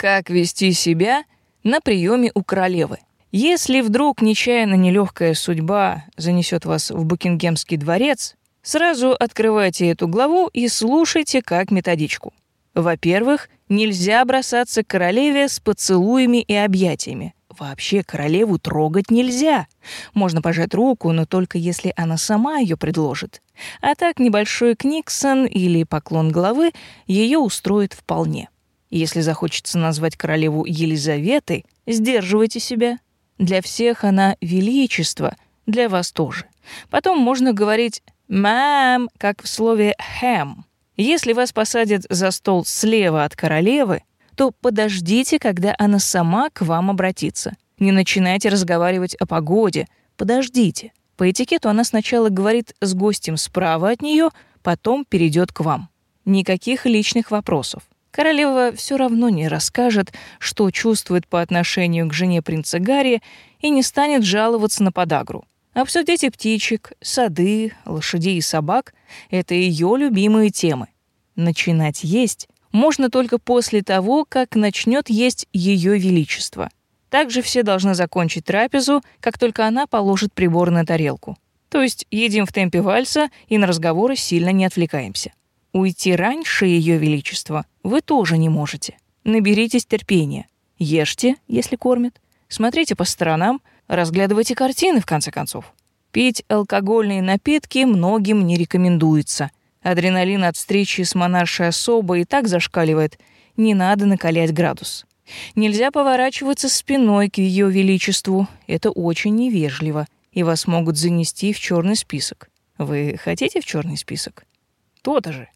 Как вести себя на приеме у королевы? Если вдруг нечаянно нелегкая судьба занесет вас в Букингемский дворец, сразу открывайте эту главу и слушайте как методичку. Во-первых, нельзя бросаться к королеве с поцелуями и объятиями. Вообще королеву трогать нельзя. Можно пожать руку, но только если она сама ее предложит. А так небольшой книксон или поклон головы ее устроит вполне. Если захочется назвать королеву Елизаветой, сдерживайте себя. Для всех она величество, для вас тоже. Потом можно говорить «мам», как в слове «хэм». Если вас посадят за стол слева от королевы, то подождите, когда она сама к вам обратится. Не начинайте разговаривать о погоде, подождите. По этикету она сначала говорит с гостем справа от нее, потом перейдет к вам. Никаких личных вопросов. Королева все равно не расскажет, что чувствует по отношению к жене принца Гарри и не станет жаловаться на подагру. Обсудите птичек, сады, лошадей и собак — это ее любимые темы. Начинать есть можно только после того, как начнет есть ее величество. Также все должны закончить трапезу, как только она положит прибор на тарелку. То есть едим в темпе вальса и на разговоры сильно не отвлекаемся. Уйти раньше ее величества вы тоже не можете. Наберитесь терпения. Ешьте, если кормят. Смотрите по сторонам, разглядывайте картины в конце концов. Пить алкогольные напитки многим не рекомендуется. Адреналин от встречи с монаршей особой и так зашкаливает. Не надо накалять градус. Нельзя поворачиваться спиной к ее величеству. Это очень невежливо, и вас могут занести в черный список. Вы хотите в черный список? То-то же.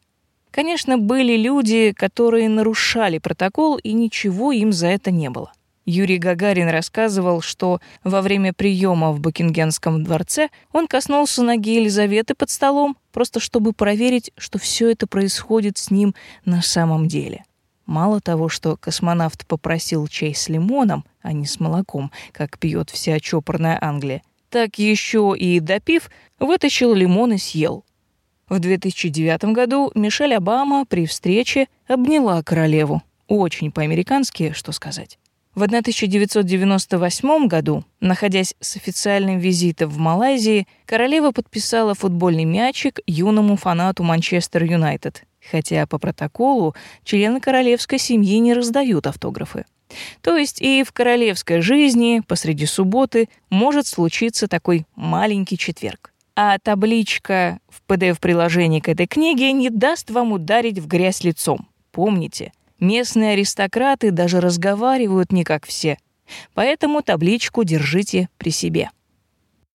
Конечно, были люди, которые нарушали протокол, и ничего им за это не было. Юрий Гагарин рассказывал, что во время приема в Букингемском дворце он коснулся ноги Елизаветы под столом, просто чтобы проверить, что все это происходит с ним на самом деле. Мало того, что космонавт попросил чай с лимоном, а не с молоком, как пьет вся чопорная Англия, так еще и, допив, вытащил лимон и съел. В 2009 году Мишель Обама при встрече обняла королеву. Очень по-американски, что сказать. В 1998 году, находясь с официальным визитом в Малайзии, королева подписала футбольный мячик юному фанату Манчестер Юнайтед, хотя по протоколу члены королевской семьи не раздают автографы. То есть и в королевской жизни посреди субботы может случиться такой маленький четверг. А табличка в PDF-приложении к этой книге не даст вам ударить в грязь лицом. Помните, местные аристократы даже разговаривают не как все. Поэтому табличку держите при себе.